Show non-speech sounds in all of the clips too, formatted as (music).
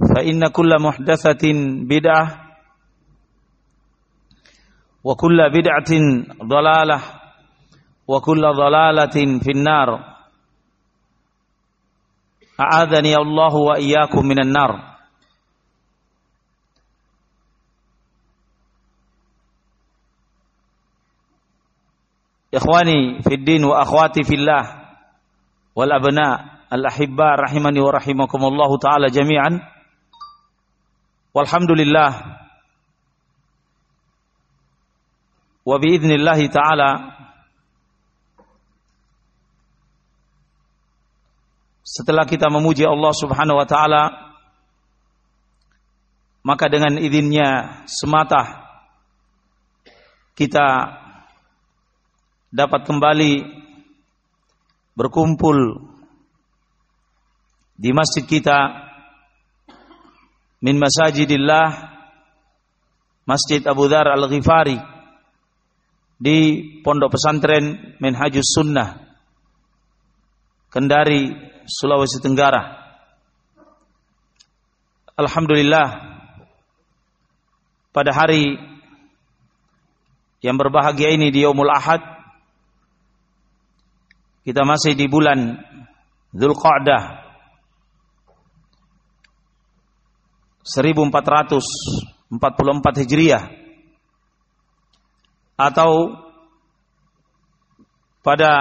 فإن كل محدثة بدعة وكل بدعة ضلالة وكل ضلالة في النار. أعاذني الله وإياكم من النار. إخواني في الدين وأخواتي في الله والأبناء الأحباء رحمني ورحمكم الله تعالى جميعا. Walhamdulillah. Wa biiznillahi taala. Setelah kita memuji Allah Subhanahu wa taala maka dengan izinnya semata kita dapat kembali berkumpul di masjid kita min masajidillah Masjid Abu Dhar Al-Ghifari di Pondok Pesantren Minhajus Sunnah Kendari Sulawesi Tenggara. Alhamdulillah pada hari yang berbahagia ini di Yaumul Ahad kita masih di bulan Dzulqa'dah 1444 Hijriah. Atau pada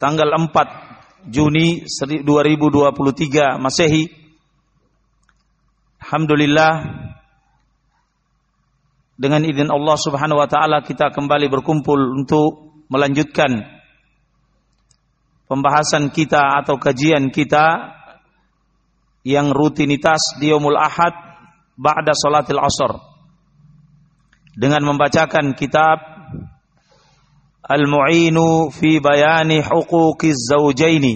tanggal 4 Juni 2023 Masehi Alhamdulillah dengan izin Allah Subhanahu wa taala kita kembali berkumpul untuk melanjutkan pembahasan kita atau kajian kita yang rutinitas di Yaumul Ahad ba'da salatil asr. Dengan membacakan kitab Al-Mu'inu fi bayani huquqiz zawjaini.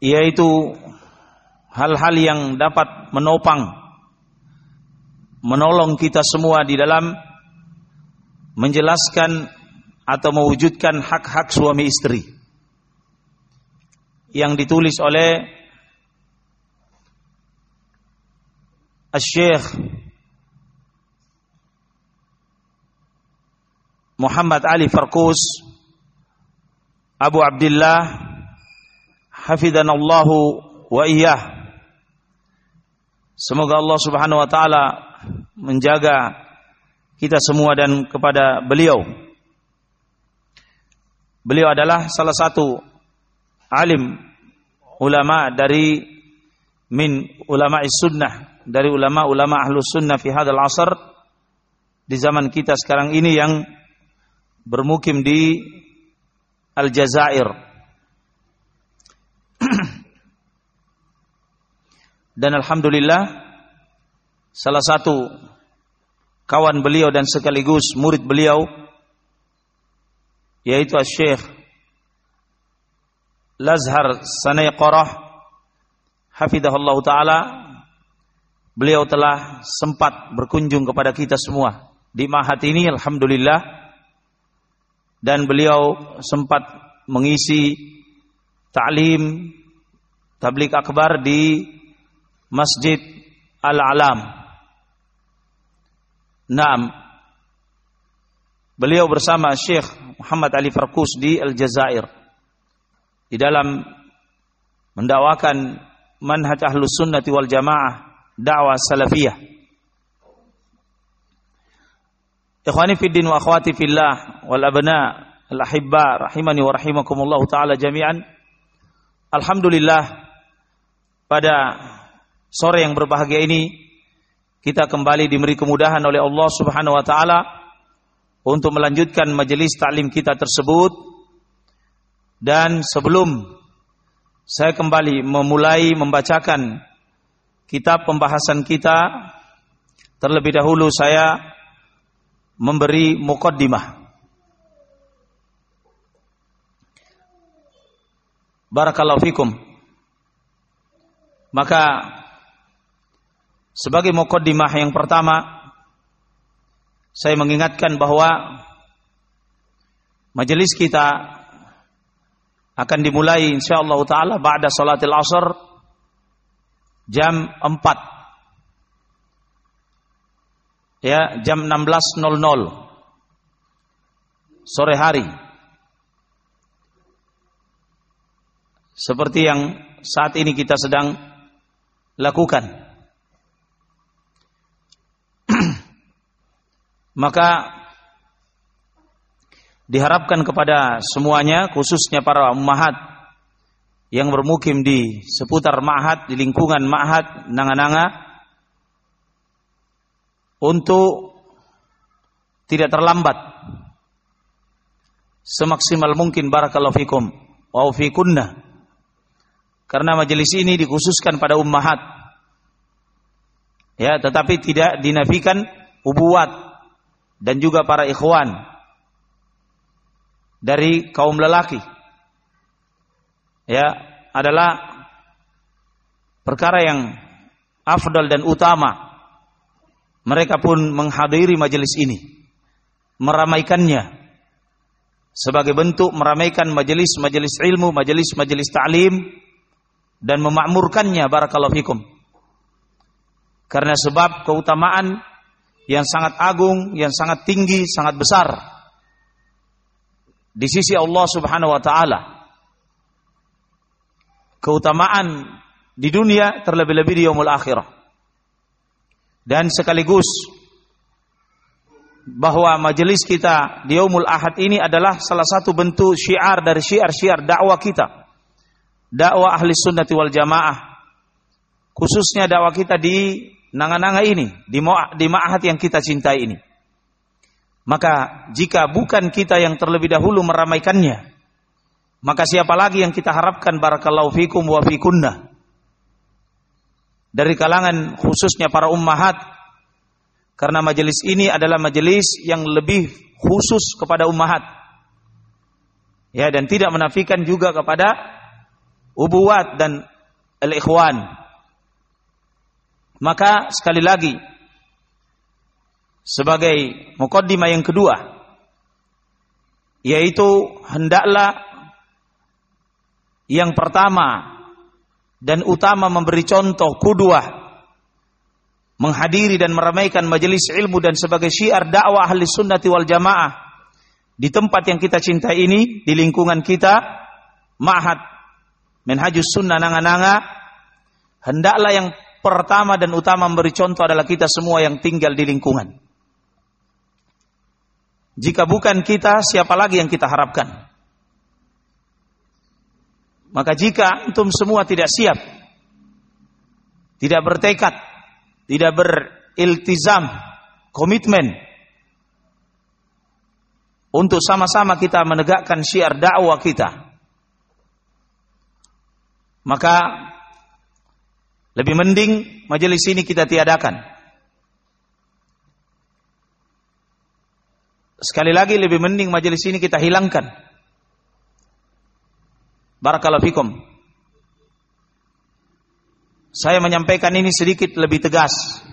Yaitu hal-hal yang dapat menopang menolong kita semua di dalam menjelaskan atau mewujudkan hak-hak suami istri yang ditulis oleh Al-Syekh Muhammad Ali Farkus Abu Abdullah Hafidhanallahu wa iyah Semoga Allah Subhanahu wa taala menjaga kita semua dan kepada beliau. Beliau adalah salah satu alim ulama dari min ulama sunnah dari ulama-ulama ahlus sunnah fi hadal asr di zaman kita sekarang ini yang bermukim di Aljazair. (clears throat) Dan alhamdulillah salah satu kawan beliau dan sekaligus murid beliau yaitu Syekh Lazhar Sanayqarah hafizahullah taala beliau telah sempat berkunjung kepada kita semua di mahat ini alhamdulillah dan beliau sempat mengisi ta'lim tablik akbar di Masjid Al-Alam. Naam. Beliau bersama Syekh Muhammad Ali Farkus di Aljazair. Di dalam mendakwakan manhaj ahlus sunnati wal jamaah dakwah salafiyah. Ikhwani fi din wa akhwati fillah wal abna al ahibba rahimani wa rahimakumullah taala jami'an. Alhamdulillah pada sore yang berbahagia ini kita kembali diberi kemudahan oleh Allah Subhanahu wa taala untuk melanjutkan majelis taklim kita tersebut dan sebelum saya kembali memulai membacakan kitab pembahasan kita terlebih dahulu saya memberi mukaddimah. Barakallahu fikum. Maka sebagai mukaddimah yang pertama, saya mengingatkan bahwa majelis kita akan dimulai insyaallah taala ba'da salatil asr jam 4 ya jam 16.00 sore hari. Seperti yang saat ini kita sedang lakukan. (clears throat) Maka diharapkan kepada semuanya khususnya para ummahat yang bermukim di seputar ma'had di lingkungan ma'had nanga-nanga untuk tidak terlambat. Semaksimal mungkin barakallahu fikum wa fikunna. Karena majelis ini dikhususkan pada ummahat. Ya tetapi tidak dinafikan ubuat dan juga para ikhwan dari kaum lelaki. Ya adalah perkara yang afdal dan utama. Mereka pun menghadiri majelis ini meramaikannya sebagai bentuk meramaikan majelis-majelis ilmu, majelis-majelis ta'lim dan memakmurkannya barakallahu fikum. Karena sebab keutamaan yang sangat agung, yang sangat tinggi, sangat besar di sisi Allah Subhanahu wa taala. Keutamaan di dunia terlebih-lebih di yaumul akhirah. Dan sekaligus bahwa majelis kita di yaumul ahad ini adalah salah satu bentuk syiar dari syiar-syiar dakwah kita. Dakwah ahli sunnati wal jamaah. Khususnya dakwah kita di nanga-nanga ini, di, ma'had yang kita cintai ini. Maka jika bukan kita yang terlebih dahulu meramaikannya, maka siapa lagi yang kita harapkan? Barakallahu fikum wa fikunna dari kalangan khususnya para ummahat. Karena majelis ini adalah majelis yang lebih khusus kepada ummahat. Ya dan tidak menafikan juga kepada ubuwat dan al-ikhwan. Maka sekali lagi sebagai mukaddimah yang kedua yaitu hendaklah yang pertama dan utama memberi contoh kudua menghadiri dan meramaikan majelis ilmu dan sebagai syiar dakwah ahli sunnati wal jamaah di tempat yang kita cintai ini di lingkungan kita ma'had menhajus sunnah nanga-nanga hendaklah yang pertama dan utama memberi contoh adalah kita semua yang tinggal di lingkungan. Jika bukan kita, siapa lagi yang kita harapkan? Maka jika antum semua tidak siap, tidak bertekad, tidak beriltizam, komitmen untuk sama-sama kita menegakkan syiar dakwah kita. Maka lebih mending majelis ini kita tiadakan. Sekali lagi lebih mending majelis ini kita hilangkan. Barakallahu fikum. Saya menyampaikan ini sedikit lebih tegas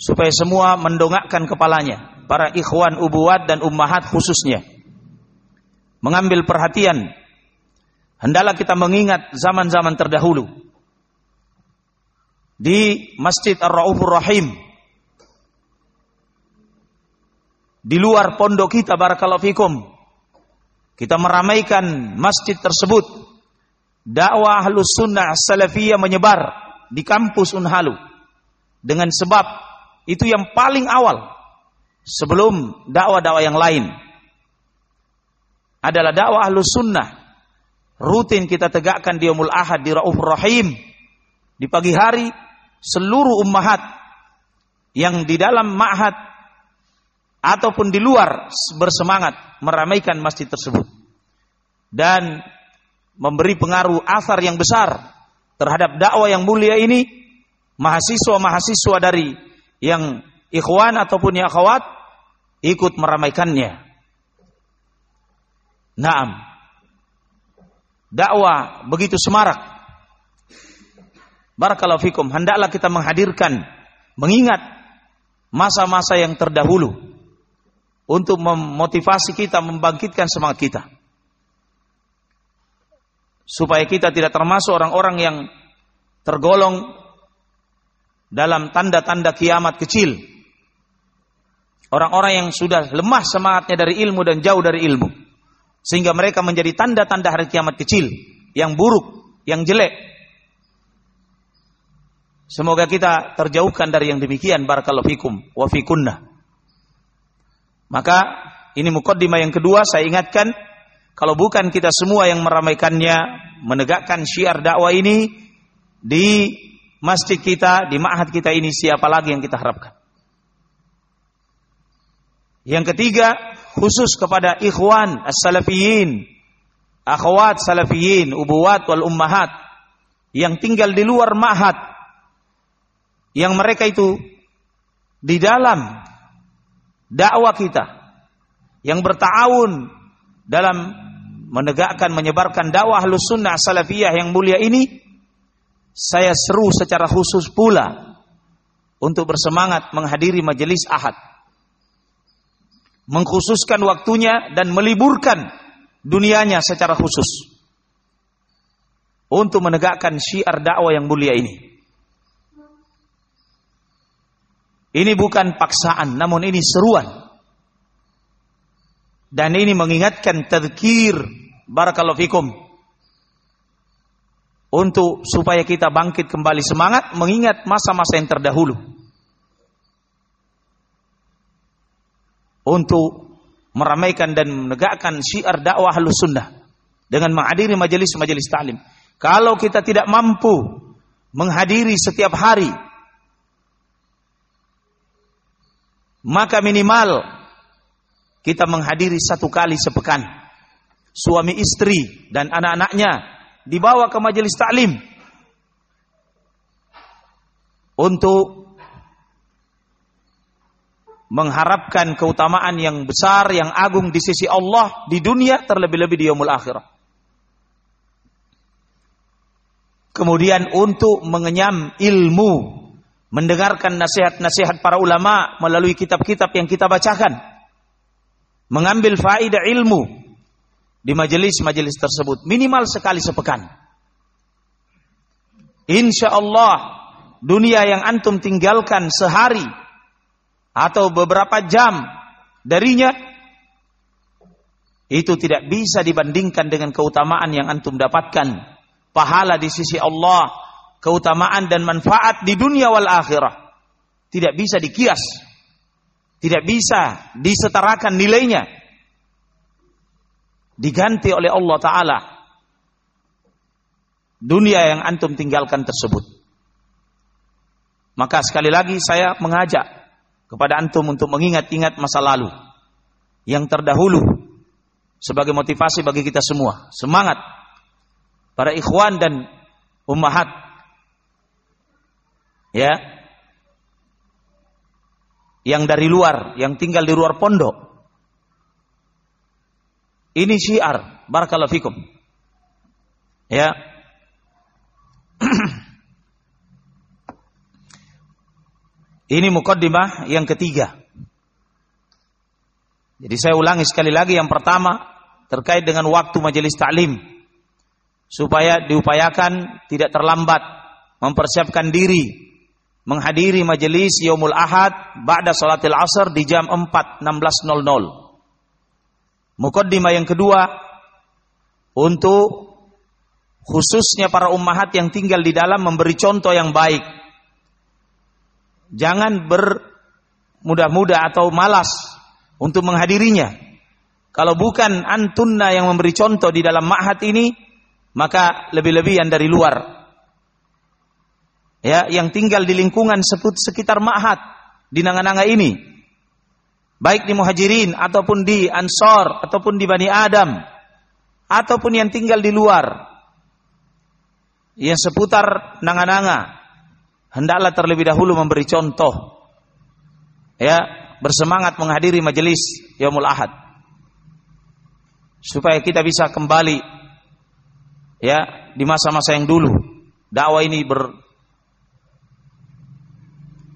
supaya semua mendongakkan kepalanya para ikhwan ubuat dan ummahat khususnya mengambil perhatian hendaklah kita mengingat zaman-zaman terdahulu di Masjid Ar-Raufur Rahim di luar pondok kita barakallahu fikum kita meramaikan masjid tersebut. Dakwah ahlus sunnah salafiyah menyebar di kampus Unhalu. Dengan sebab itu yang paling awal sebelum dakwah-dakwah yang lain. Adalah dakwah ahlus sunnah. Rutin kita tegakkan di Umul Ahad di Rauf Rahim. Di pagi hari seluruh ummahat yang di dalam ma'had ataupun di luar bersemangat meramaikan masjid tersebut dan memberi pengaruh asar yang besar terhadap dakwah yang mulia ini mahasiswa-mahasiswa dari yang ikhwan ataupun yang akhwat ikut meramaikannya. Naam. Dakwah begitu semarak. Barakallahu fikum. Hendaklah kita menghadirkan, mengingat masa-masa yang terdahulu untuk memotivasi kita, membangkitkan semangat kita. Supaya kita tidak termasuk orang-orang yang tergolong dalam tanda-tanda kiamat kecil Orang-orang yang sudah lemah semangatnya dari ilmu dan jauh dari ilmu. Sehingga mereka menjadi tanda-tanda hari kiamat kecil. Yang buruk, yang jelek. Semoga kita terjauhkan dari yang demikian. Barakallahu fikum wa fikunna. Maka ini mukaddimah yang kedua saya ingatkan. Kalau bukan kita semua yang meramaikannya. Menegakkan syiar dakwah ini. Di masjid kita, di ma'had kita ini. Siapa lagi yang kita harapkan. Yang ketiga, khusus kepada ikhwan as-salafiyin, akhwat salafiyin, ubuwat wal ummahat yang tinggal di luar ma'had. Yang mereka itu di dalam dakwah kita yang bertahun dalam menegakkan menyebarkan dakwah sunnah salafiyah yang mulia ini saya seru secara khusus pula untuk bersemangat menghadiri majelis ahad mengkhususkan waktunya dan meliburkan dunianya secara khusus untuk menegakkan syiar dakwah yang mulia ini. Ini bukan paksaan, namun ini seruan. Dan ini mengingatkan tadkir barakallahu fikum untuk supaya kita bangkit kembali semangat mengingat masa-masa yang terdahulu. untuk meramaikan dan menegakkan syiar dakwah halus sunnah dengan menghadiri majelis-majelis ta'lim. Kalau kita tidak mampu menghadiri setiap hari, maka minimal kita menghadiri satu kali sepekan. Suami istri dan anak-anaknya dibawa ke majelis taklim untuk mengharapkan keutamaan yang besar, yang agung di sisi Allah di dunia terlebih-lebih di yaumul akhirah. Kemudian untuk mengenyam ilmu, mendengarkan nasihat-nasihat para ulama melalui kitab-kitab yang kita bacakan. Mengambil faedah ilmu di majelis-majelis tersebut minimal sekali sepekan. Insya Allah dunia yang antum tinggalkan sehari atau beberapa jam darinya itu tidak bisa dibandingkan dengan keutamaan yang antum dapatkan pahala di sisi Allah keutamaan dan manfaat di dunia wal akhirah tidak bisa dikias tidak bisa disetarakan nilainya diganti oleh Allah taala dunia yang antum tinggalkan tersebut Maka sekali lagi saya mengajak kepada antum untuk mengingat-ingat masa lalu yang terdahulu sebagai motivasi bagi kita semua. Semangat para ikhwan dan ummahat. Ya. Yang dari luar, yang tinggal di luar pondok. Ini syiar, barakallahu fikum. Ya. (clears throat) Ini mukaddimah yang ketiga. Jadi saya ulangi sekali lagi yang pertama terkait dengan waktu majelis taklim supaya diupayakan tidak terlambat mempersiapkan diri menghadiri majelis Yaumul Ahad ba'da salatil asar di jam 4.16.00. Mukaddimah yang kedua untuk khususnya para ummahat yang tinggal di dalam memberi contoh yang baik Jangan bermudah-mudah atau malas untuk menghadirinya. Kalau bukan antunna yang memberi contoh di dalam ma'had ini, maka lebih-lebih yang dari luar. Ya, yang tinggal di lingkungan sekitar ma'had di nanga-nanga ini. Baik di muhajirin ataupun di ansor ataupun di Bani Adam ataupun yang tinggal di luar. Yang seputar nanga-nanga. Hendaklah terlebih dahulu memberi contoh. Ya bersemangat menghadiri majelis Yaumul Ahad. Supaya kita bisa kembali ya di masa-masa yang dulu. Dakwah ini ber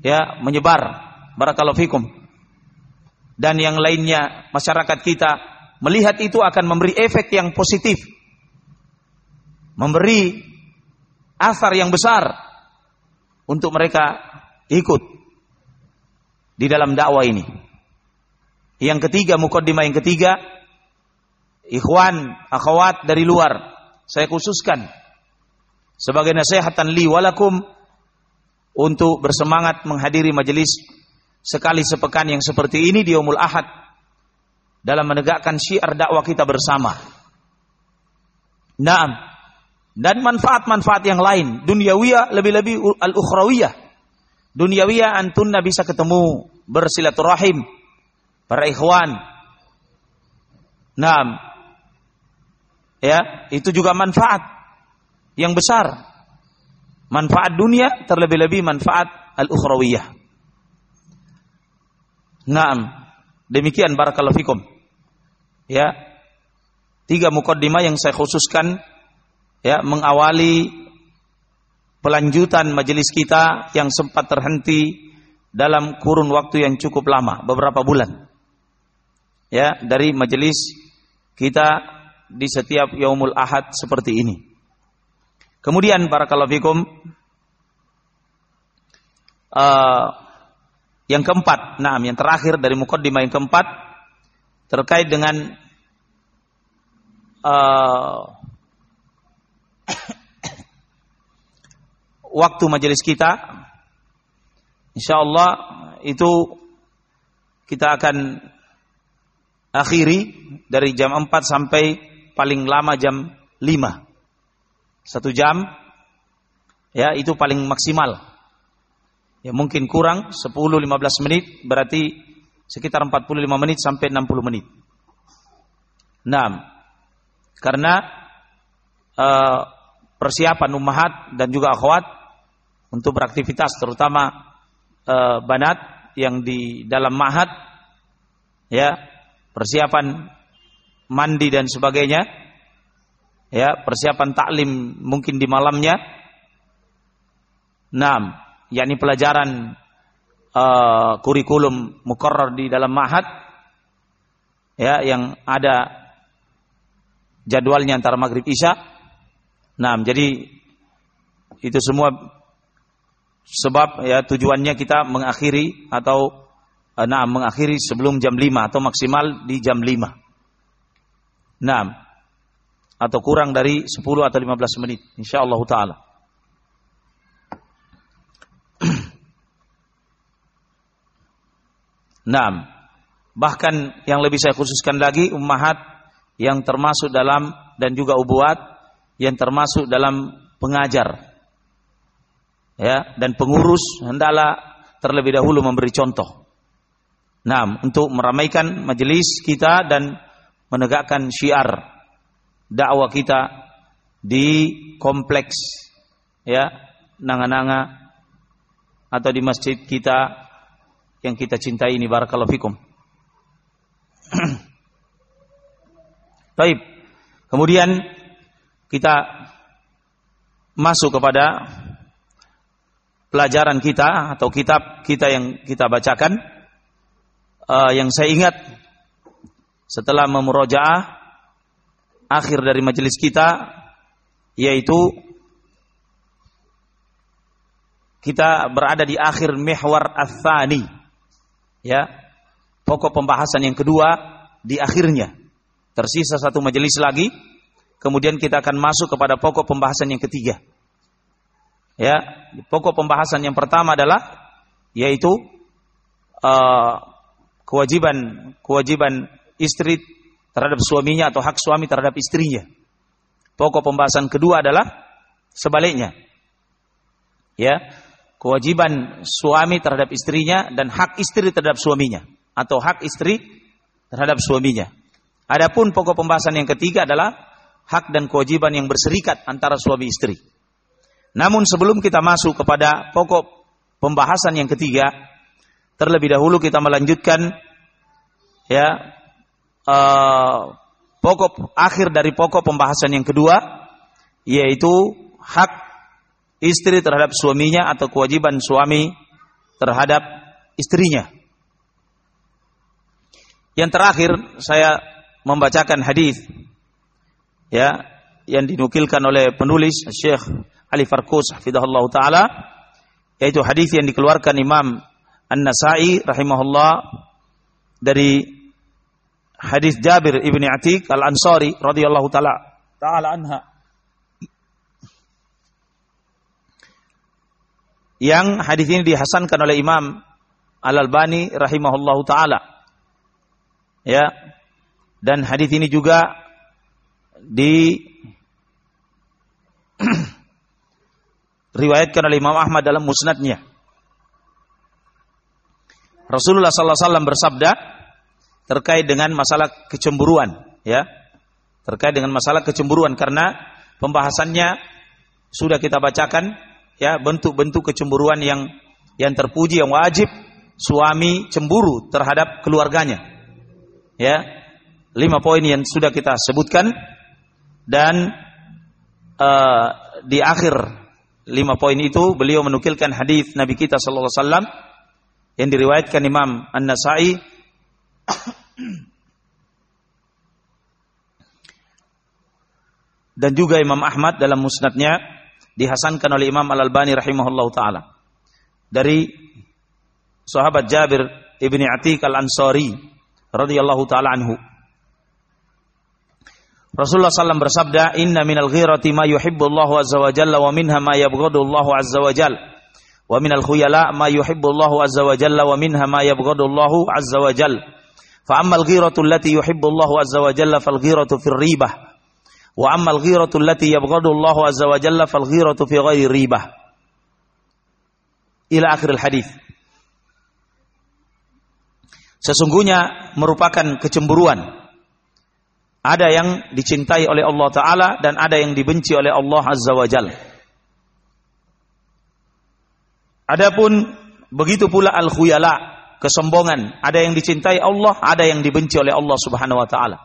ya menyebar. Barakallahu fikum. Dan yang lainnya masyarakat kita melihat itu akan memberi efek yang positif. Memberi asar yang besar untuk mereka ikut di dalam dakwah ini. Yang ketiga, mukaddimah yang ketiga, ikhwan, akhwat dari luar, saya khususkan sebagai nasihatan li walakum untuk bersemangat menghadiri majelis sekali sepekan yang seperti ini di Umul Ahad dalam menegakkan syiar dakwah kita bersama. Naam, dan manfaat-manfaat yang lain duniawiyah lebih-lebih al-ukhrawiyah. Duniawiyah antunna bisa ketemu bersilaturahim para ikhwan. Nah ya itu juga manfaat yang besar manfaat dunia terlebih-lebih manfaat al-ukhrawiyah nah demikian barakallahu fikum ya tiga mukaddimah yang saya khususkan ya mengawali pelanjutan majelis kita yang sempat terhenti dalam kurun waktu yang cukup lama, beberapa bulan. Ya, dari majelis kita di setiap yaumul ahad seperti ini. Kemudian para fikum uh, yang keempat, nah yang terakhir dari mukaddimah yang keempat terkait dengan uh, waktu majelis kita. Insya Allah itu kita akan akhiri dari jam 4 sampai paling lama jam 5 satu jam ya itu paling maksimal. Ya mungkin kurang 10-15 menit berarti sekitar 45 menit sampai 60 menit. Nah karena uh, persiapan ummahat dan juga akhwat untuk beraktivitas terutama uh, banat yang di dalam mahat ya persiapan mandi dan sebagainya ya persiapan taklim mungkin di malamnya enam yakni pelajaran uh, kurikulum mukarrar di dalam mahat ya yang ada jadwalnya antara maghrib isya. Nah, jadi itu semua sebab ya tujuannya kita mengakhiri atau nah mengakhiri sebelum jam 5 atau maksimal di jam 5. Nah, atau kurang dari 10 atau 15 menit insyaallah taala. (clears throat) Nah, bahkan yang lebih saya khususkan lagi ummahat yang termasuk dalam dan juga ubuat yang termasuk dalam pengajar. ya dan pengurus hendaklah terlebih dahulu memberi contoh. Nah, untuk meramaikan majelis kita dan menegakkan syiar dakwah kita di kompleks ya nanga-nanga atau di masjid kita yang kita cintai ini barakallahu fikum. (clears throat) Baik. Kemudian kita masuk kepada pelajaran kita atau kitab kita yang kita bacakan uh, yang saya ingat setelah memurojaah akhir dari majelis kita yaitu kita berada di akhir mihwar ats ya pokok pembahasan yang kedua di akhirnya. Tersisa satu majelis lagi kemudian kita akan masuk kepada pokok pembahasan yang ketiga. Ya pokok pembahasan yang pertama adalah yaitu uh, kewajiban kewajiban istri terhadap suaminya atau hak suami terhadap istrinya. Pokok pembahasan kedua adalah sebaliknya. Ya, kewajiban suami terhadap istrinya dan hak istri terhadap suaminya atau hak istri terhadap suaminya. Adapun pokok pembahasan yang ketiga adalah hak dan kewajiban yang berserikat antara suami istri. Namun sebelum kita masuk kepada pokok pembahasan yang ketiga, terlebih dahulu kita melanjutkan ya uh, pokok akhir dari pokok pembahasan yang kedua yaitu hak istri terhadap suaminya atau kewajiban suami terhadap istrinya. Yang terakhir saya membacakan hadis ya yang dinukilkan oleh penulis Syekh Ali Farkus hafizahullah taala yaitu hadis yang dikeluarkan Imam An-Nasa'i rahimahullah dari hadis Jabir ibni Atik al Ansari radhiyallahu taala. Taala anha. Yang hadis ini dihasankan oleh Imam Al Albani rahimahullahu taala. Ya. Dan hadis ini juga di (clears throat) riwayatkan oleh Imam Ahmad dalam musnadnya. Rasulullah sallallahu alaihi wasallam bersabda terkait dengan masalah kecemburuan, ya. Terkait dengan masalah kecemburuan karena pembahasannya sudah kita bacakan ya bentuk-bentuk kecemburuan yang yang terpuji yang wajib suami cemburu terhadap keluarganya. Ya. Lima poin yang sudah kita sebutkan dan uh, di akhir lima poin itu beliau menukilkan hadis Nabi kita sallallahu alaihi wasallam yang diriwayatkan Imam An-Nasa'i (coughs) dan juga Imam Ahmad dalam musnadnya dihasankan oleh Imam Al-Albani rahimahullah taala dari sahabat Jabir ibni Atik Al-Ansari radhiyallahu taala anhu Rasulullah SAW bersabda, Inna minal ghirati ma yuhibbu Allah azza wa jalla wa minha ma yabghadu Allah azza wa jalla. Wa minal khuyala ma yuhibbu Allah azza wa jalla wa minha ma yabghadu Allah azza wa jalla. Fa ammal ghiratu allati yuhibbu Allah azza wa jalla fal ghiratu fir ribah. Wa ammal ghiratu allati yabghadu Allah azza wa jalla fal ghiratu fi ghairi ribah. Ila akhir hadis. Sesungguhnya merupakan kecemburuan. Ada yang dicintai oleh Allah Ta'ala dan ada yang dibenci oleh Allah Azza wa Jalla. Adapun begitu pula al-khuyala, kesombongan. Ada yang dicintai Allah, ada yang dibenci oleh Allah Subhanahu wa taala.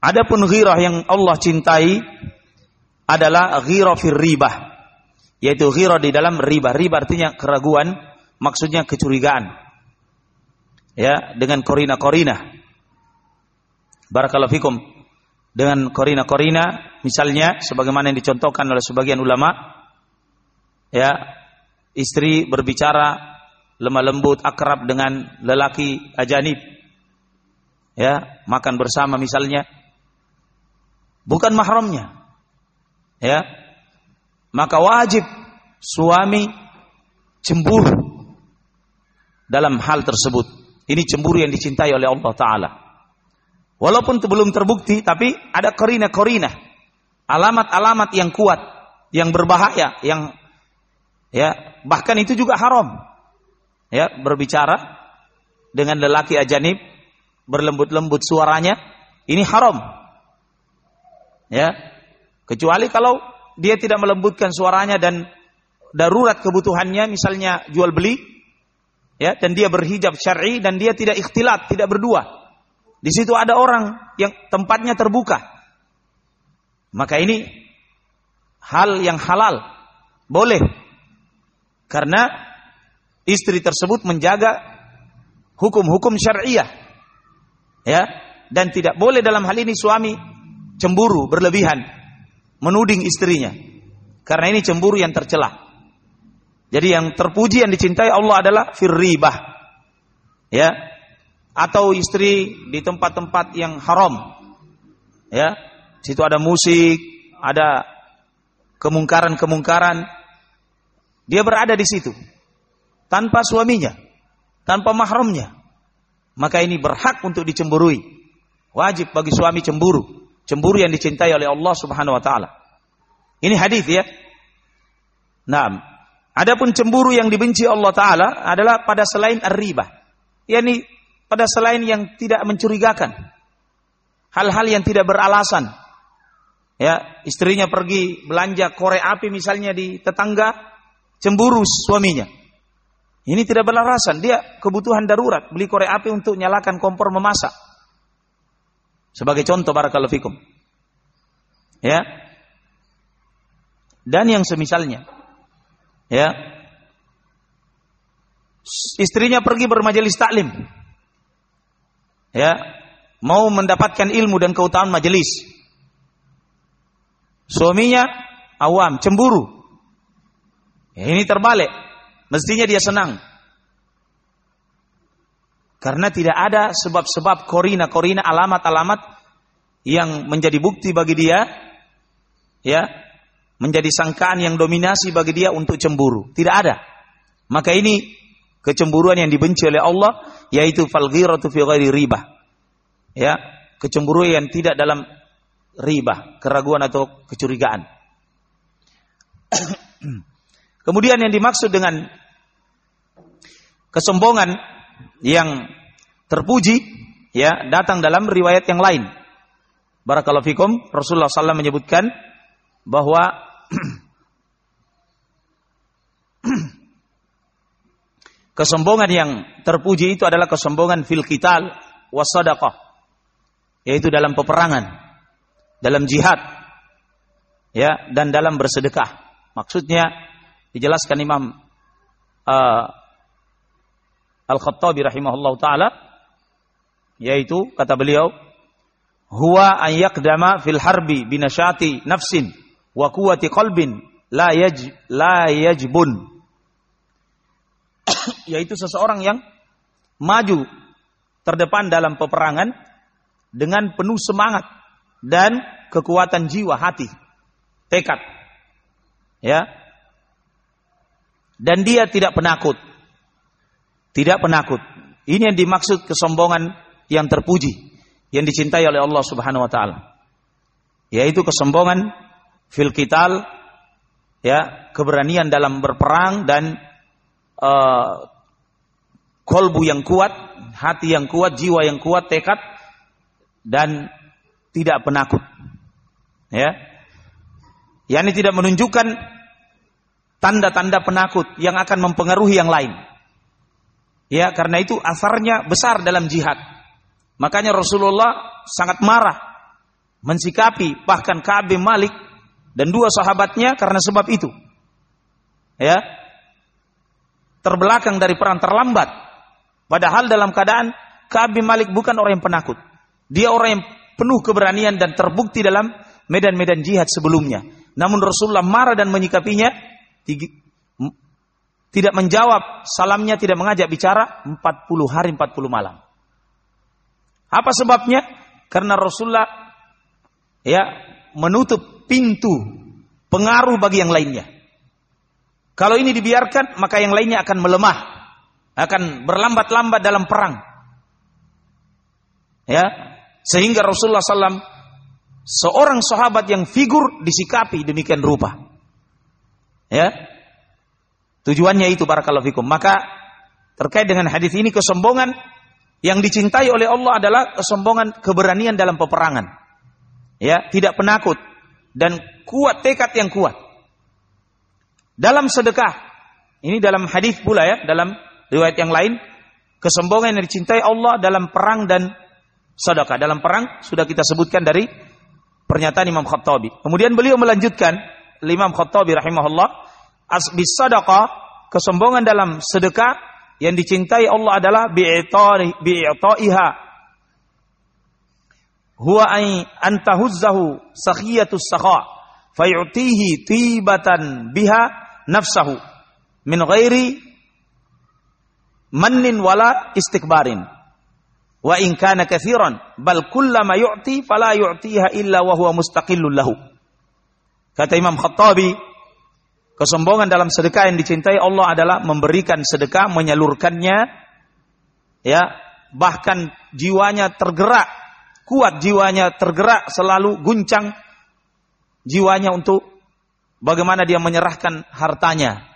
Adapun ghirah yang Allah cintai adalah ghirah fir ribah. Yaitu ghirah di dalam riba. Riba artinya keraguan, maksudnya kecurigaan. Ya, dengan korina-korina. Barakallahu fikum. Dengan korina-korina, misalnya sebagaimana yang dicontohkan oleh sebagian ulama, ya, istri berbicara lemah lembut, akrab dengan lelaki ajanib. Ya, makan bersama misalnya. Bukan mahramnya. Ya. Maka wajib suami cemburu dalam hal tersebut. Ini cemburu yang dicintai oleh Allah Ta'ala. Walaupun belum terbukti, tapi ada korina-korina. Alamat-alamat yang kuat, yang berbahaya, yang Ya, bahkan itu juga haram. Ya, berbicara dengan lelaki ajanib berlembut-lembut suaranya, ini haram. Ya. Kecuali kalau dia tidak melembutkan suaranya dan darurat kebutuhannya misalnya jual beli ya dan dia berhijab syar'i dan dia tidak ikhtilat, tidak berdua. Di situ ada orang yang tempatnya terbuka. Maka ini hal yang halal. Boleh. Karena istri tersebut menjaga hukum-hukum syariah. Ya, dan tidak boleh dalam hal ini suami cemburu berlebihan menuding istrinya. Karena ini cemburu yang tercela. Jadi yang terpuji yang dicintai Allah adalah firribah. Ya. Atau istri di tempat-tempat yang haram. Ya. Situ ada musik, ada kemungkaran-kemungkaran. Dia berada di situ tanpa suaminya, tanpa mahramnya. Maka ini berhak untuk dicemburui. Wajib bagi suami cemburu. Cemburu yang dicintai oleh Allah Subhanahu wa taala. Ini hadis ya. Nah, adapun cemburu yang dibenci Allah taala adalah pada selain ar-ribah. yakni pada selain yang tidak mencurigakan. Hal-hal yang tidak beralasan ya istrinya pergi belanja korek api misalnya di tetangga cemburu suaminya ini tidak beralasan. Dia kebutuhan darurat. Beli korek api untuk nyalakan kompor memasak. Sebagai contoh barakallahu fikum. Ya. Dan yang semisalnya. Ya. Istrinya pergi bermajelis taklim. Ya. Mau mendapatkan ilmu dan keutamaan majelis. Suaminya awam, cemburu. Ya, ini terbalik. Mestinya dia senang. Karena tidak ada sebab-sebab korina-korina alamat-alamat yang menjadi bukti bagi dia ya menjadi sangkaan yang dominasi bagi dia untuk cemburu. Tidak ada. Maka ini kecemburuan yang dibenci oleh Allah yaitu falghiratu fi ghairi ribah. Ya, kecemburuan yang tidak dalam riba, keraguan atau kecurigaan. (clears throat) Kemudian yang dimaksud dengan kesombongan yang terpuji ya datang dalam riwayat yang lain. Barakallahu fikum Rasulullah SAW menyebutkan bahwa (clears throat) kesombongan yang terpuji itu adalah kesombongan fil qital wasadaqah yaitu dalam peperangan dalam jihad ya dan dalam bersedekah. Maksudnya dijelaskan Imam uh, Al-Khattabi rahimahullah taala yaitu kata beliau huwa an yaqdama fil harbi binasyati nafsin wa quwwati qalbin la yaj la yajbun (coughs) yaitu seseorang yang maju terdepan dalam peperangan dengan penuh semangat dan kekuatan jiwa hati, tekad. Ya. Dan dia tidak penakut. Tidak penakut. Ini yang dimaksud kesombongan yang terpuji, yang dicintai oleh Allah Subhanahu wa taala. Yaitu kesombongan fil qital ya, keberanian dalam berperang dan uh, kolbu yang kuat, hati yang kuat, jiwa yang kuat, tekad dan tidak penakut. Ya. Yani tidak menunjukkan tanda-tanda penakut yang akan mempengaruhi yang lain. Ya, karena itu asarnya besar dalam jihad. Makanya Rasulullah sangat marah mensikapi bahkan Ka'ab bin Malik dan dua sahabatnya karena sebab itu. Ya. Terbelakang dari perang terlambat. Padahal dalam keadaan Ka'ab bin Malik bukan orang yang penakut. Dia orang yang penuh keberanian dan terbukti dalam medan-medan jihad sebelumnya. Namun Rasulullah marah dan menyikapinya tidak menjawab salamnya tidak mengajak bicara 40 hari 40 malam. Apa sebabnya? Karena Rasulullah ya menutup pintu pengaruh bagi yang lainnya. Kalau ini dibiarkan maka yang lainnya akan melemah, akan berlambat-lambat dalam perang. Ya, sehingga Rasulullah SAW seorang sahabat yang figur disikapi demikian rupa. Ya. Tujuannya itu barakallahu fikum. Maka terkait dengan hadis ini kesombongan yang dicintai oleh Allah adalah kesombongan keberanian dalam peperangan. Ya, tidak penakut dan kuat tekad yang kuat. Dalam sedekah, ini dalam hadis pula ya, dalam riwayat yang lain, kesombongan yang dicintai Allah dalam perang dan sedekah. Dalam perang sudah kita sebutkan dari pernyataan Imam Khattabi. Kemudian beliau melanjutkan, Imam Khattabi rahimahullah, asbis sadaqah, kesombongan dalam sedekah yang dicintai Allah adalah bi'ita'iha. Huwa ay antahuzzahu sakhiyatus sakha fayu'tihi tibatan biha nafsahu min ghairi mannin wala istikbarin. Wa in kana kathiran bal kullama yu'ti fala yu'tiha illa wa huwa mustaqillun lahu kata Imam Khattabi Kesombongan dalam sedekah yang dicintai Allah adalah memberikan sedekah, menyalurkannya, ya, bahkan jiwanya tergerak, kuat jiwanya tergerak, selalu guncang jiwanya untuk bagaimana dia menyerahkan hartanya.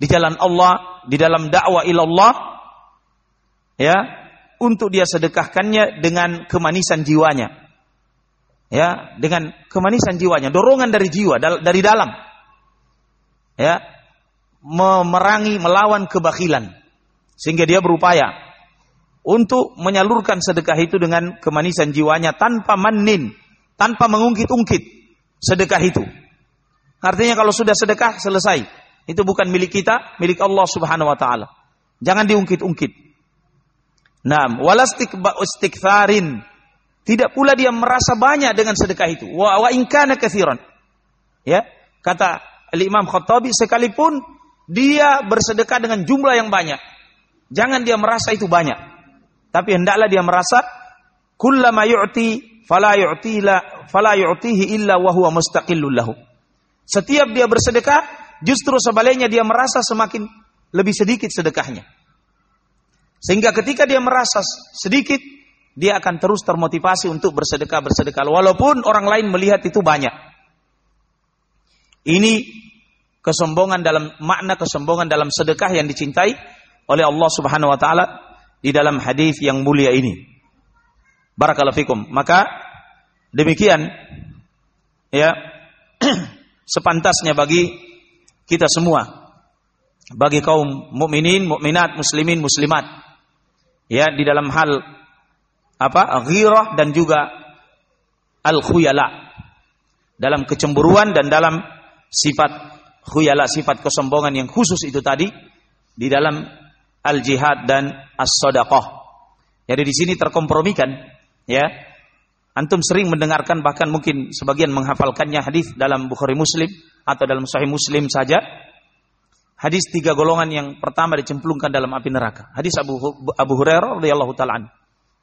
Di jalan Allah, di dalam dakwah ilallah, ya, untuk dia sedekahkannya dengan kemanisan jiwanya, ya, dengan kemanisan jiwanya, dorongan dari jiwa, dari dalam. Ya memerangi melawan kebakilan. Sehingga dia berupaya untuk menyalurkan sedekah itu dengan kemanisan jiwanya tanpa manin tanpa mengungkit-ungkit sedekah itu. Artinya kalau sudah sedekah selesai. Itu bukan milik kita milik Allah Subhanahu wa taala. Jangan diungkit-ungkit. Nah, walastik istiktharin. Tidak pula dia merasa banyak dengan sedekah itu. Wa wa inkana kathiran. Ya, kata Al-Imam Khattabi sekalipun dia bersedekah dengan jumlah yang banyak. Jangan dia merasa itu banyak. Tapi hendaklah dia merasa kullama yu'ti fala yu'tila fala yu'tihi illa wa huwa mustaqillul lahu. Setiap dia bersedekah, justru sebaliknya dia merasa semakin lebih sedikit sedekahnya. Sehingga ketika dia merasa sedikit, dia akan terus termotivasi untuk bersedekah bersedekah walaupun orang lain melihat itu banyak. Ini kesombongan dalam makna kesombongan dalam sedekah yang dicintai oleh Allah Subhanahu wa taala di dalam hadis yang mulia ini. Barakallahu fikum. Maka demikian ya (clears throat) sepantasnya bagi kita semua bagi kaum mukminin, mukminat, muslimin, muslimat ya di dalam hal apa? ghirah dan juga al-khuyala dalam kecemburuan dan dalam sifat khuyala sifat kesombongan yang khusus itu tadi di dalam al-jihad dan as-sadaqah. Jadi di sini terkompromikan ya. Antum sering mendengarkan bahkan mungkin sebagian menghafalkannya hadis dalam Bukhari Muslim atau dalam Sahih Muslim saja. Hadis tiga golongan yang pertama dicemplungkan dalam api neraka. Hadis Abu Abu Hurairah radhiyallahu taala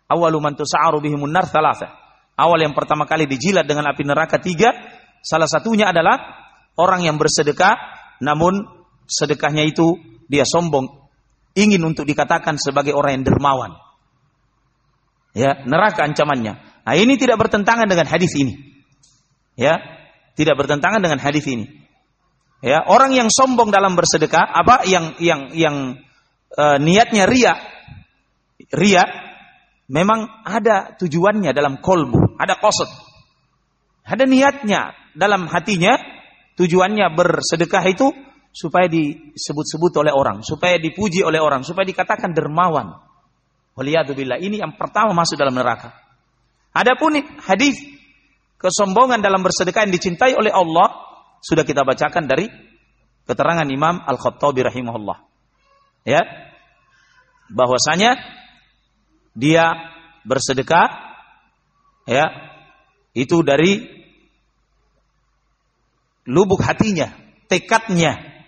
Awalu man tusa'aru bihimun. Awal yang pertama kali dijilat dengan api neraka tiga, salah satunya adalah orang yang bersedekah namun sedekahnya itu dia sombong ingin untuk dikatakan sebagai orang yang dermawan. Ya neraka ancamannya. Nah ini tidak bertentangan dengan hadis ini. Ya tidak bertentangan dengan hadis ini. Ya orang yang sombong dalam bersedekah apa yang yang yang uh, niatnya ria ria memang ada tujuannya dalam kolbu ada kosot ada niatnya dalam hatinya Tujuannya bersedekah itu supaya disebut-sebut oleh orang, supaya dipuji oleh orang, supaya dikatakan dermawan. Waliyadzubillah. Ini yang pertama masuk dalam neraka. Adapun hadis kesombongan dalam bersedekah yang dicintai oleh Allah sudah kita bacakan dari keterangan Imam Al-Khattabi rahimahullah. Ya. Bahwasanya dia bersedekah ya itu dari lubuk hatinya, tekadnya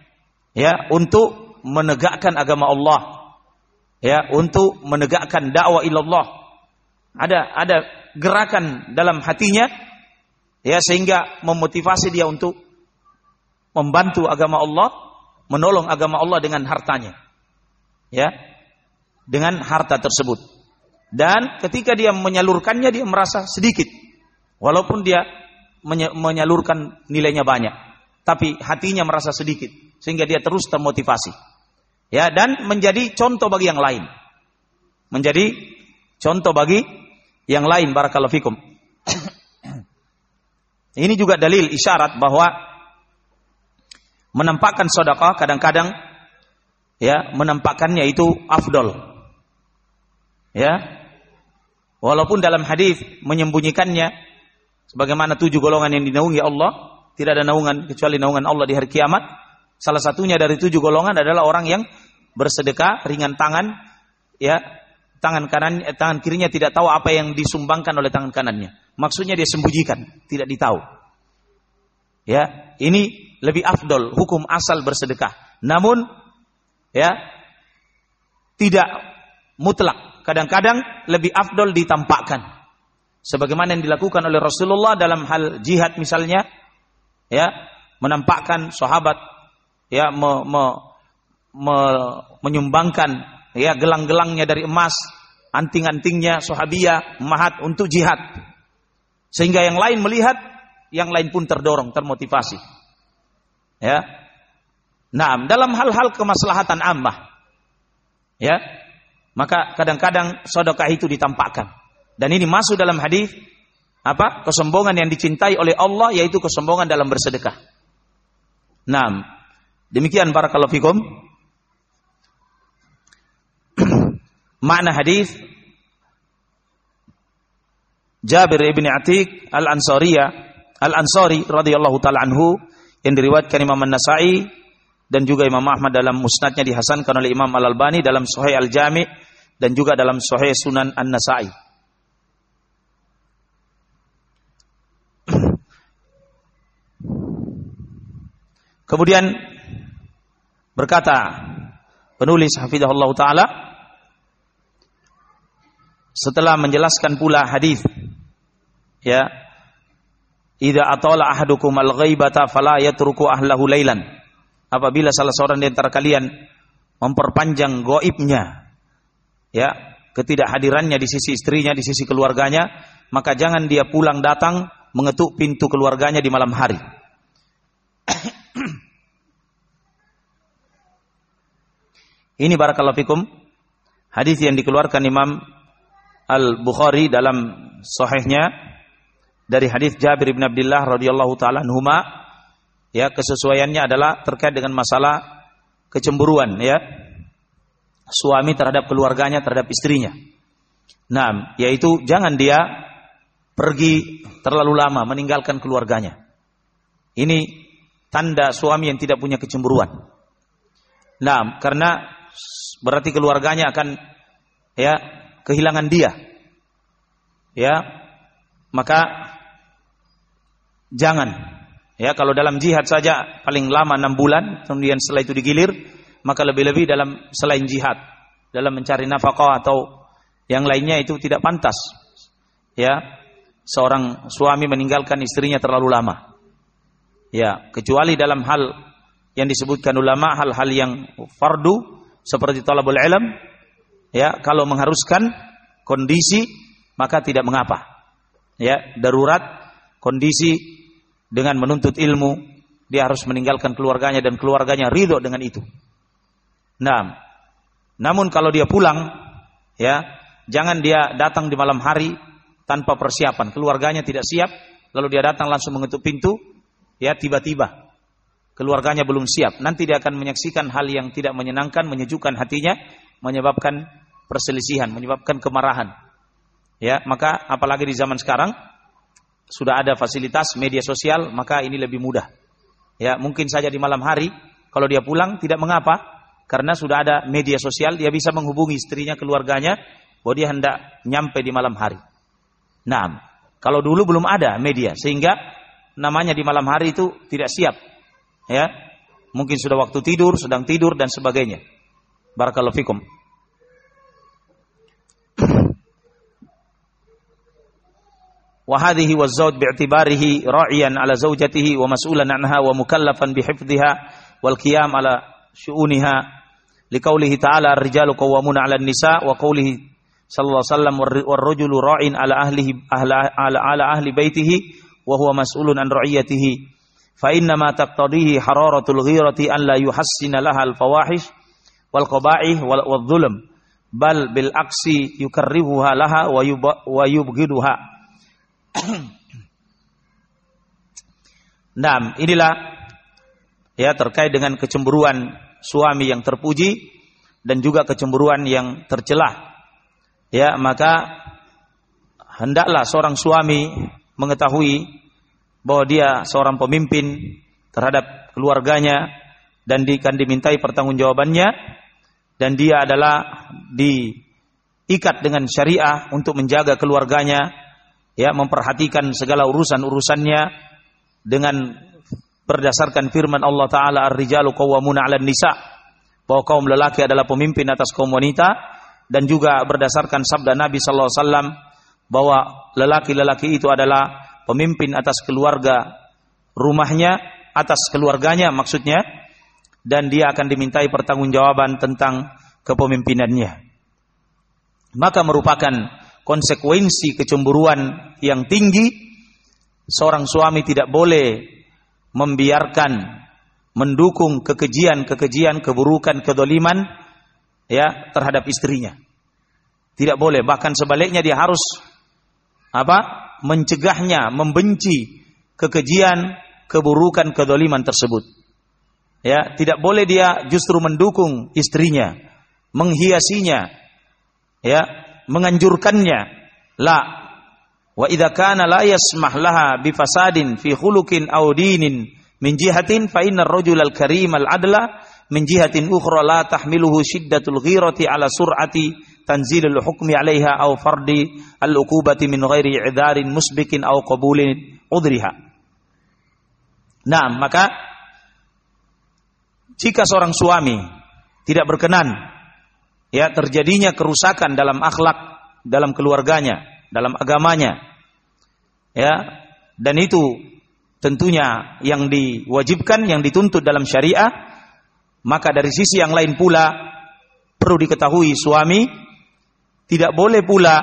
ya untuk menegakkan agama Allah. Ya, untuk menegakkan dakwah ilallah. Ada ada gerakan dalam hatinya ya sehingga memotivasi dia untuk membantu agama Allah, menolong agama Allah dengan hartanya. Ya. Dengan harta tersebut. Dan ketika dia menyalurkannya dia merasa sedikit. Walaupun dia menyalurkan nilainya banyak, tapi hatinya merasa sedikit. sehingga dia terus termotivasi. Ya, dan menjadi contoh bagi yang lain. Menjadi contoh bagi yang lain barakallahu fikum. (coughs) Ini juga dalil isyarat bahwa menampakkan sedekah kadang-kadang ya, menampakkannya itu afdol. Ya. Walaupun dalam hadis menyembunyikannya sebagaimana tujuh golongan yang dinaungi Allah, tidak ada naungan kecuali naungan Allah di hari kiamat. Salah satunya dari tujuh golongan adalah orang yang bersedekah ringan tangan ya tangan kanan tangan kirinya tidak tahu apa yang disumbangkan oleh tangan kanannya Maksudnya dia sembunyikan, tidak ditahu. Ya, ini lebih afdol hukum asal bersedekah. Namun ya tidak mutlak. Kadang-kadang lebih afdol ditampakkan. Sebagaimana yang dilakukan oleh Rasulullah dalam hal jihad misalnya, ya, menampakkan sahabat ya me, me, me, menyumbangkan ya gelang-gelangnya dari emas, anting-antingnya sahabiyah, mahat untuk jihad. Sehingga yang lain melihat, yang lain pun terdorong, termotivasi. Ya. Nah, dalam hal-hal kemaslahatan ammah. Ya. Maka kadang-kadang sedekah itu ditampakkan. Dan ini masuk dalam hadis apa? Kesombongan yang dicintai oleh Allah yaitu kesombongan dalam bersedekah. Nah, demikian barakallahu fikum. (clears throat) Makna hadis Jabir ibn Atik Al-Ansariyah Al-Ansari radhiyallahu taala anhu yang diriwayatkan Imam An-Nasa'i dan juga Imam Ahmad dalam musnadnya dihasankan oleh Imam Al-Albani dalam Sahih Al-Jami' dan juga dalam Sahih Sunan An-Nasa'i. Kemudian berkata penulis hafizahullah taala setelah menjelaskan pula hadis ya idza atala ahadukum al-ghaibata fala yatruku ahlahu lailan apabila salah seorang di antara kalian memperpanjang goibnya ya ketidakhadirannya di sisi istrinya di sisi keluarganya maka jangan dia pulang datang mengetuk pintu keluarganya di malam hari. (clears throat) Ini barakallahu fikum hadis yang dikeluarkan Imam Al-Bukhari dalam sahihnya dari hadis Jabir bin Abdullah radhiyallahu taala anhuma. Ya kesesuaiannya adalah terkait dengan masalah kecemburuan ya suami terhadap keluarganya terhadap istrinya. Nah, yaitu jangan dia pergi terlalu lama meninggalkan keluarganya. Ini tanda suami yang tidak punya kecemburuan. Nah, karena berarti keluarganya akan ya kehilangan dia. Ya. Maka jangan. Ya, kalau dalam jihad saja paling lama enam bulan, kemudian setelah itu digilir, maka lebih-lebih dalam selain jihad, dalam mencari nafkah atau yang lainnya itu tidak pantas. Ya, seorang suami meninggalkan istrinya terlalu lama. Ya, kecuali dalam hal yang disebutkan ulama, hal-hal yang fardu seperti talabul ilm, ya, kalau mengharuskan kondisi maka tidak mengapa. Ya, darurat kondisi dengan menuntut ilmu, dia harus meninggalkan keluarganya dan keluarganya ridho dengan itu. Nah, namun kalau dia pulang, ya, jangan dia datang di malam hari tanpa persiapan. Keluarganya tidak siap, lalu dia datang langsung mengetuk pintu, ya tiba-tiba keluarganya belum siap. Nanti dia akan menyaksikan hal yang tidak menyenangkan, menyejukkan hatinya, menyebabkan perselisihan, menyebabkan kemarahan. Ya, maka apalagi di zaman sekarang sudah ada fasilitas media sosial, maka ini lebih mudah. Ya, mungkin saja di malam hari kalau dia pulang tidak mengapa karena sudah ada media sosial, dia bisa menghubungi istrinya, keluarganya bahwa dia hendak nyampe di malam hari. Nah, kalau dulu belum ada media sehingga namanya di malam hari itu tidak siap. Ya. Mungkin sudah waktu tidur, sedang tidur dan sebagainya. Barakallahu fikum. وهذه والزوج باعتباره راعيا على زوجته ومسؤولا عنها ومكلفا بحفظها والقيام على شؤونها liqaulihi ta'ala ar-rijalu qawwamuna 'alan nisa wa qaulihi sallallahu alaihi wasallam war rajulu ra'in 'ala ahlihi ahla 'ala 'ala ahli baitihi wa huwa mas'ulun an ra'iyatihi. Fa inna ma taqtadihi hararatul ghirati an la yuhassina laha al-fawahish wal qaba'ih wal dhulm bal bil aksi laha wa yub wa yubghiduha. (clears throat) Nah, inilah ya terkait dengan kecemburuan suami yang terpuji dan juga kecemburuan yang tercelah. Ya, maka hendaklah seorang suami mengetahui bahwa dia seorang pemimpin terhadap keluarganya dan akan dimintai pertanggungjawabannya dan dia adalah diikat dengan syariah untuk menjaga keluarganya ya memperhatikan segala urusan-urusannya dengan berdasarkan firman Allah taala ar-rijalu qawwamuna 'alan nisa. Bahwa kaum lelaki adalah pemimpin atas kaum wanita. Dan juga berdasarkan sabda Nabi sallallahu alaihi wasallam bahwa lelaki-lelaki itu adalah pemimpin atas keluarga rumahnya, atas keluarganya maksudnya. Dan dia akan dimintai pertanggungjawaban tentang kepemimpinannya. Maka merupakan konsekuensi kecemburuan yang tinggi. Seorang suami tidak boleh membiarkan mendukung kekejian-kekejian, keburukan, kedoliman ya terhadap istrinya. Tidak boleh, bahkan sebaliknya dia harus apa? mencegahnya, membenci kekejian, keburukan, kedoliman tersebut. Ya, tidak boleh dia justru mendukung istrinya, menghiasinya, ya, menganjurkannya. La, Wa idza kana la yasmah laha bi fasadin fi khuluqin aw dinin min jihatin fa inna ar-rajula al-karim al-adla min jihatin ukhra la tahmiluhu shiddatul ghirati ala sur'ati tanzilul hukmi 'alaiha aw fardi al-uqubati min ghairi i'darin musbikin aw qabulin udriha. Nah, maka jika seorang suami tidak berkenan ya terjadinya kerusakan dalam akhlak dalam keluarganya dalam agamanya. Ya, dan itu tentunya yang diwajibkan, yang dituntut dalam syariah, maka dari sisi yang lain pula perlu diketahui suami tidak boleh pula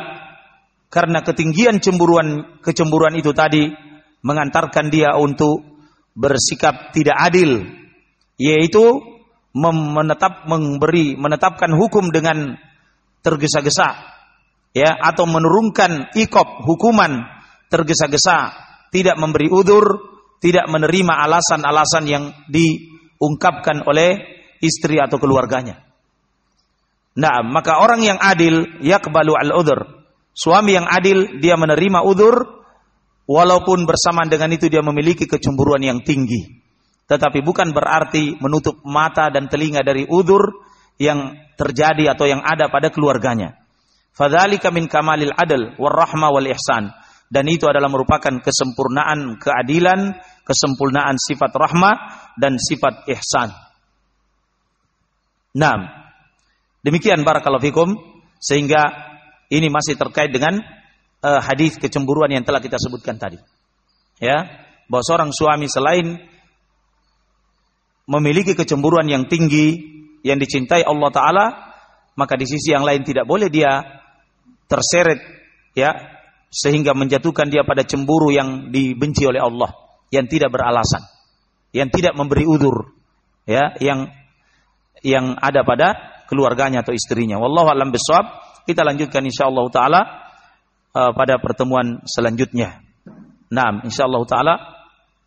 karena ketinggian cemburuan kecemburuan itu tadi mengantarkan dia untuk bersikap tidak adil. Yaitu menetap memberi menetapkan hukum dengan tergesa-gesa ya atau menurunkan ikop hukuman tergesa-gesa, tidak memberi udur, tidak menerima alasan-alasan yang diungkapkan oleh istri atau keluarganya. Nah, maka orang yang adil ya kebalu al-udur. Suami yang adil dia menerima udur walaupun bersamaan dengan itu dia memiliki kecemburuan yang tinggi. Tetapi bukan berarti menutup mata dan telinga dari udur yang terjadi atau yang ada pada keluarganya. Fadzalika min kamalil adl warahma wal ihsan. Dan itu adalah merupakan kesempurnaan keadilan, kesempurnaan sifat rahmah dan sifat ihsan. Nah, demikian barakallahu fikum sehingga ini masih terkait dengan uh, hadis kecemburuan yang telah kita sebutkan tadi. Ya, bahwa seorang suami selain memiliki kecemburuan yang tinggi yang dicintai Allah taala, maka di sisi yang lain tidak boleh dia terseret ya sehingga menjatuhkan dia pada cemburu yang dibenci oleh Allah yang tidak beralasan yang tidak memberi udur ya yang yang ada pada keluarganya atau istrinya. Wallahu alam bisawab kita lanjutkan insyaallah taala uh, pada pertemuan selanjutnya. Nah insyaallah taala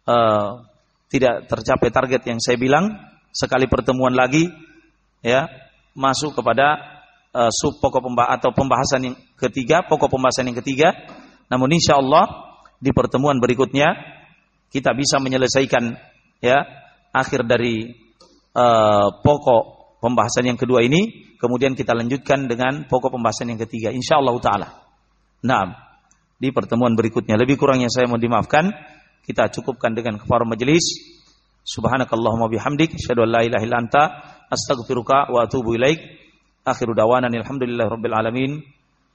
uh, tidak tercapai target yang saya bilang. Sekali pertemuan lagi ya masuk kepada uh, sub pokok pembahasan atau pembahasan yang ketiga, pokok pembahasan yang ketiga. Namun insya Allah di pertemuan berikutnya kita bisa menyelesaikan ya akhir dari uh, pokok pembahasan yang kedua ini, kemudian kita lanjutkan dengan pokok pembahasan yang ketiga. Insya Allah taala. Nah, di pertemuan berikutnya lebih kurangnya saya mohon dimaafkan. Kita cukupkan dengan kafar majelis. Subhanakallahumma bihamdik, asyhadu an la ilaha illa anta, astaghfiruka wa atubu ilaik. Akhiru dawanan alhamdulillah rabbil alamin.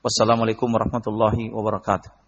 Wassalamualaikum warahmatullahi wabarakatuh.